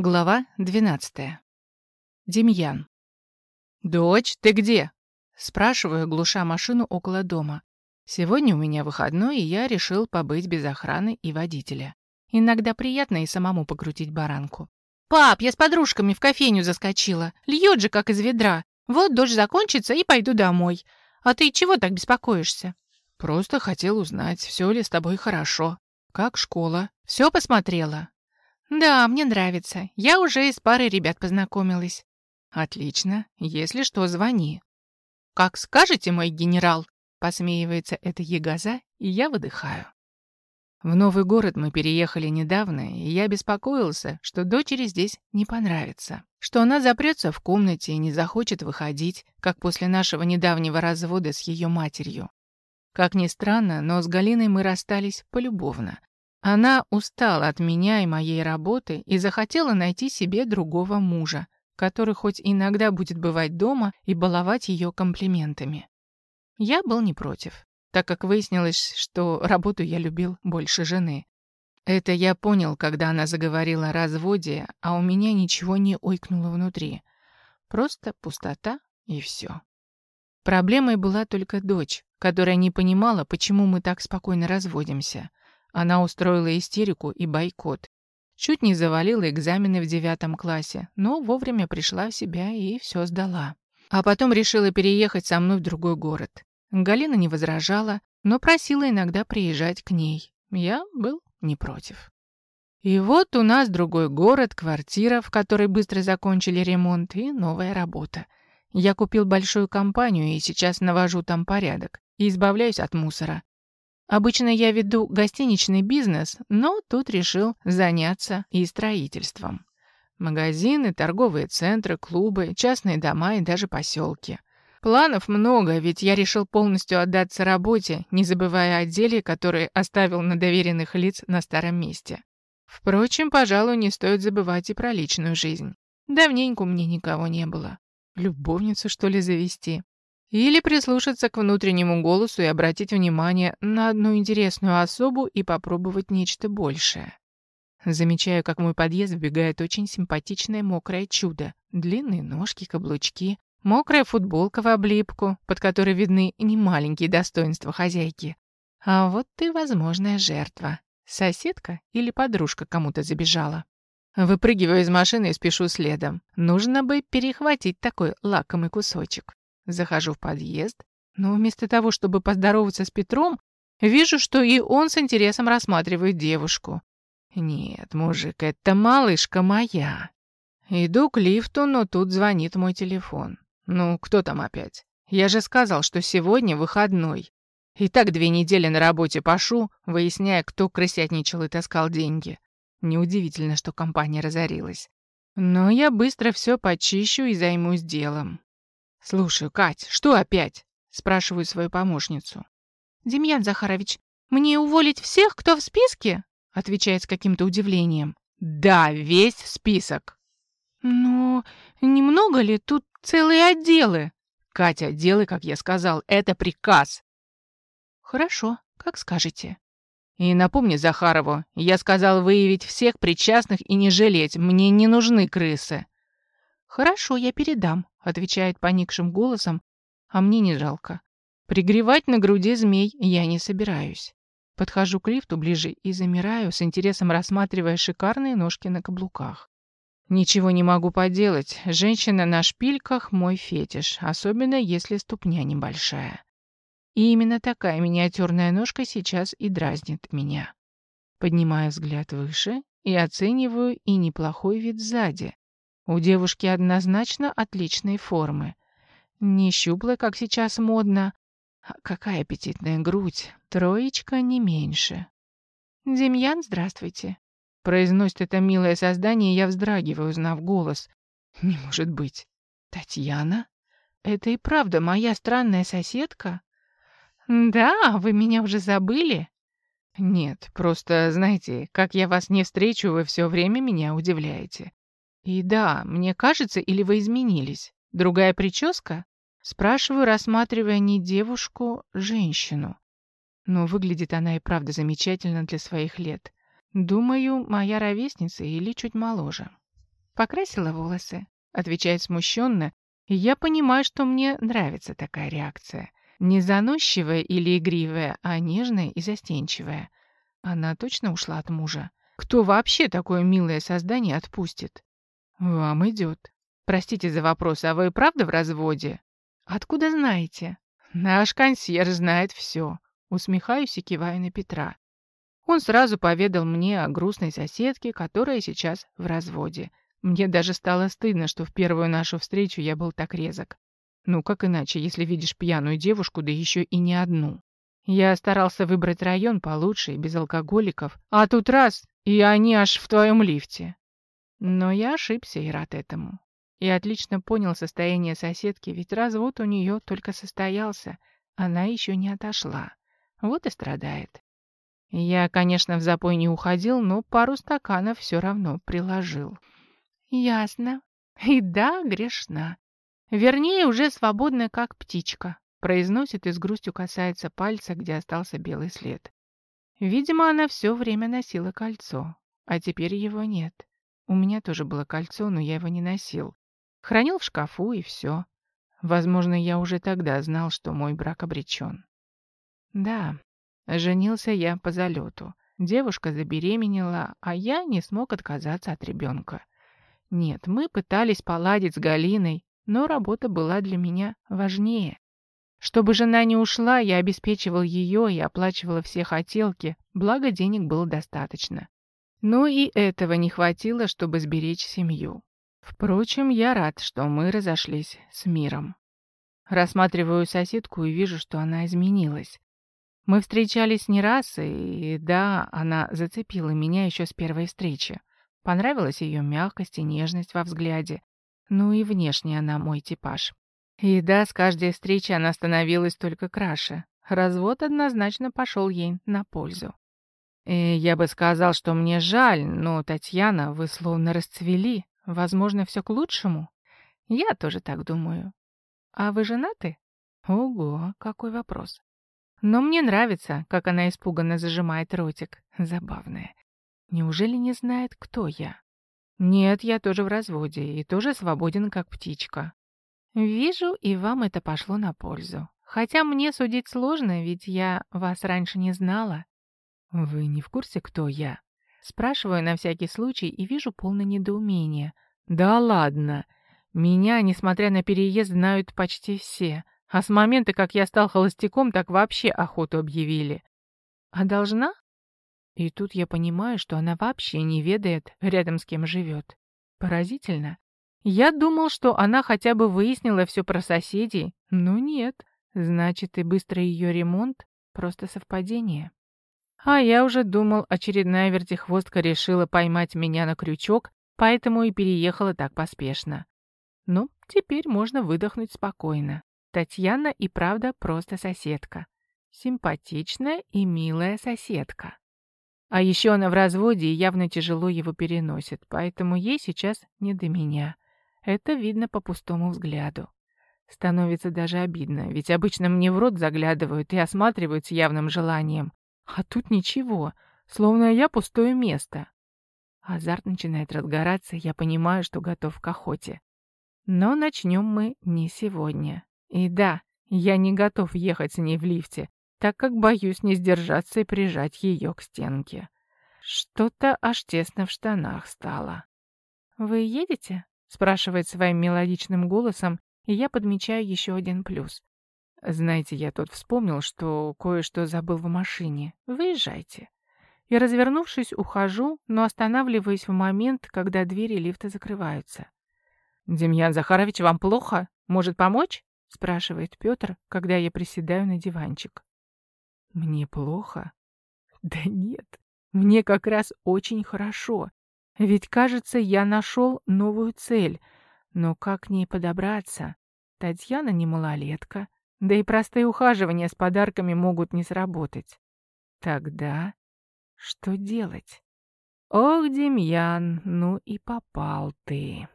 Глава 12. Демьян. «Дочь, ты где?» Спрашиваю, глуша машину около дома. Сегодня у меня выходной, и я решил побыть без охраны и водителя. Иногда приятно и самому покрутить баранку. «Пап, я с подружками в кофейню заскочила. Льет же, как из ведра. Вот дождь закончится, и пойду домой. А ты чего так беспокоишься?» «Просто хотел узнать, все ли с тобой хорошо. Как школа? Все посмотрела?» «Да, мне нравится. Я уже и с парой ребят познакомилась». «Отлично. Если что, звони». «Как скажете, мой генерал!» Посмеивается эта ягоза, и я выдыхаю. В новый город мы переехали недавно, и я беспокоился, что дочери здесь не понравится. Что она запрется в комнате и не захочет выходить, как после нашего недавнего развода с ее матерью. Как ни странно, но с Галиной мы расстались полюбовно. Она устала от меня и моей работы и захотела найти себе другого мужа, который хоть иногда будет бывать дома и баловать ее комплиментами. Я был не против, так как выяснилось, что работу я любил больше жены. Это я понял, когда она заговорила о разводе, а у меня ничего не ойкнуло внутри. Просто пустота и все. Проблемой была только дочь, которая не понимала, почему мы так спокойно разводимся. Она устроила истерику и бойкот. Чуть не завалила экзамены в девятом классе, но вовремя пришла в себя и все сдала. А потом решила переехать со мной в другой город. Галина не возражала, но просила иногда приезжать к ней. Я был не против. И вот у нас другой город, квартира, в которой быстро закончили ремонт, и новая работа. Я купил большую компанию и сейчас навожу там порядок и избавляюсь от мусора. Обычно я веду гостиничный бизнес, но тут решил заняться и строительством. Магазины, торговые центры, клубы, частные дома и даже поселки. Планов много, ведь я решил полностью отдаться работе, не забывая о деле, которое оставил на доверенных лиц на старом месте. Впрочем, пожалуй, не стоит забывать и про личную жизнь. Давненько мне никого не было. Любовницу, что ли, завести? Или прислушаться к внутреннему голосу и обратить внимание на одну интересную особу и попробовать нечто большее. Замечаю, как в мой подъезд вбегает очень симпатичное мокрое чудо. Длинные ножки, каблучки, мокрая футболка в облипку, под которой видны немаленькие достоинства хозяйки. А вот ты возможная жертва. Соседка или подружка кому-то забежала. Выпрыгиваю из машины и спешу следом. Нужно бы перехватить такой лакомый кусочек. Захожу в подъезд, но вместо того, чтобы поздороваться с Петром, вижу, что и он с интересом рассматривает девушку. Нет, мужик, это малышка моя. Иду к лифту, но тут звонит мой телефон. Ну, кто там опять? Я же сказал, что сегодня выходной. И так две недели на работе пошу, выясняя, кто крысятничал и таскал деньги. Неудивительно, что компания разорилась. Но я быстро все почищу и займусь делом. «Слушай, Кать, что опять?» — спрашиваю свою помощницу. «Демьян Захарович, мне уволить всех, кто в списке?» — отвечает с каким-то удивлением. «Да, весь список». «Но немного ли? Тут целые отделы». «Катя, делай, как я сказал, это приказ». «Хорошо, как скажете». «И напомни Захарову, я сказал выявить всех причастных и не жалеть, мне не нужны крысы». «Хорошо, я передам», — отвечает поникшим голосом, а мне не жалко. Пригревать на груди змей я не собираюсь. Подхожу к лифту ближе и замираю, с интересом рассматривая шикарные ножки на каблуках. Ничего не могу поделать. Женщина на шпильках — мой фетиш, особенно если ступня небольшая. И именно такая миниатюрная ножка сейчас и дразнит меня. Поднимаю взгляд выше и оцениваю и неплохой вид сзади. У девушки однозначно отличные формы. Не щуплая, как сейчас модно. А какая аппетитная грудь. Троечка не меньше. «Демьян, здравствуйте». Произносит это милое создание, я вздрагиваю, узнав голос. Не может быть. Татьяна? Это и правда моя странная соседка? Да, вы меня уже забыли? Нет, просто, знаете, как я вас не встречу, вы все время меня удивляете. И да, мне кажется, или вы изменились? Другая прическа? Спрашиваю, рассматривая не девушку, женщину. Но выглядит она и правда замечательно для своих лет. Думаю, моя ровесница или чуть моложе. Покрасила волосы. Отвечает смущенно, я понимаю, что мне нравится такая реакция. Не заносчивая или игривая, а нежная и застенчивая. Она точно ушла от мужа. Кто вообще такое милое создание отпустит? Вам идет. Простите за вопрос, а вы правда в разводе? Откуда знаете? Наш консьерж знает все. Усмехаюсь и киваю на Петра. Он сразу поведал мне о грустной соседке, которая сейчас в разводе. Мне даже стало стыдно, что в первую нашу встречу я был так резок. Ну, как иначе, если видишь пьяную девушку, да еще и не одну. Я старался выбрать район получше и без алкоголиков, а тут раз, и они аж в твоем лифте. Но я ошибся и рад этому. И отлично понял состояние соседки, ведь развод у нее только состоялся, она еще не отошла. Вот и страдает. Я, конечно, в запой не уходил, но пару стаканов все равно приложил. Ясно. И да, грешна. Вернее, уже свободная, как птичка. Произносит и с грустью касается пальца, где остался белый след. Видимо, она все время носила кольцо, а теперь его нет. У меня тоже было кольцо, но я его не носил. Хранил в шкафу и все. Возможно, я уже тогда знал, что мой брак обречен. Да, женился я по залету. Девушка забеременела, а я не смог отказаться от ребенка. Нет, мы пытались поладить с Галиной, но работа была для меня важнее. Чтобы жена не ушла, я обеспечивал ее и оплачивала все хотелки, благо денег было достаточно. Но и этого не хватило, чтобы сберечь семью. Впрочем, я рад, что мы разошлись с миром. Рассматриваю соседку и вижу, что она изменилась. Мы встречались не раз, и да, она зацепила меня еще с первой встречи. Понравилась ее мягкость и нежность во взгляде. Ну и внешне она мой типаж. И да, с каждой встречи она становилась только краше. Развод однозначно пошел ей на пользу. И я бы сказал, что мне жаль, но, Татьяна, вы словно расцвели. Возможно, все к лучшему? Я тоже так думаю. А вы женаты? Ого, какой вопрос. Но мне нравится, как она испуганно зажимает ротик. Забавная. Неужели не знает, кто я? Нет, я тоже в разводе и тоже свободен, как птичка. Вижу, и вам это пошло на пользу. Хотя мне судить сложно, ведь я вас раньше не знала. Вы не в курсе, кто я? Спрашиваю на всякий случай и вижу полное недоумение. Да ладно. Меня, несмотря на переезд, знают почти все. А с момента, как я стал холостяком, так вообще охоту объявили. А должна? И тут я понимаю, что она вообще не ведает, рядом с кем живет. Поразительно. Я думал, что она хотя бы выяснила все про соседей, но нет. Значит, и быстрый ее ремонт — просто совпадение. А я уже думал, очередная вертихвостка решила поймать меня на крючок, поэтому и переехала так поспешно. Ну, теперь можно выдохнуть спокойно. Татьяна и правда просто соседка. Симпатичная и милая соседка. А еще она в разводе и явно тяжело его переносит, поэтому ей сейчас не до меня. Это видно по пустому взгляду. Становится даже обидно, ведь обычно мне в рот заглядывают и осматривают с явным желанием. А тут ничего, словно я пустое место. Азарт начинает разгораться, я понимаю, что готов к охоте. Но начнем мы не сегодня. И да, я не готов ехать с ней в лифте, так как боюсь не сдержаться и прижать ее к стенке. Что-то аж тесно в штанах стало. «Вы едете?» — спрашивает своим мелодичным голосом, и я подмечаю еще один плюс. «Знаете, я тут вспомнил, что кое-что забыл в машине. Выезжайте». И, развернувшись, ухожу, но останавливаюсь в момент, когда двери лифта закрываются. «Демьян Захарович, вам плохо? Может помочь?» — спрашивает Петр, когда я приседаю на диванчик. Мне плохо? Да нет, мне как раз очень хорошо. Ведь, кажется, я нашел новую цель. Но как к ней подобраться? Татьяна не малолетка, да и простые ухаживания с подарками могут не сработать. Тогда что делать? Ох, Демьян, ну и попал ты.